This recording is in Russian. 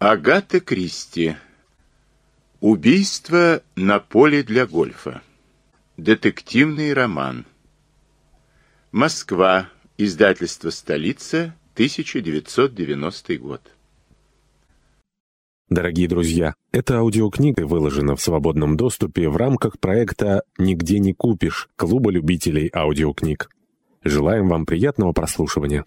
Агата Кристи. Убийство на поле для гольфа. Детективный роман. Москва. Издательство «Столица», 1990 год. Дорогие друзья, эта аудиокнига выложена в свободном доступе в рамках проекта «Нигде не купишь» Клуба любителей аудиокниг. Желаем вам приятного прослушивания.